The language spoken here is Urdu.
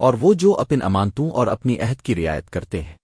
اور وہ جو اپن امانتوں اور اپنی عہد کی رعایت کرتے ہیں۔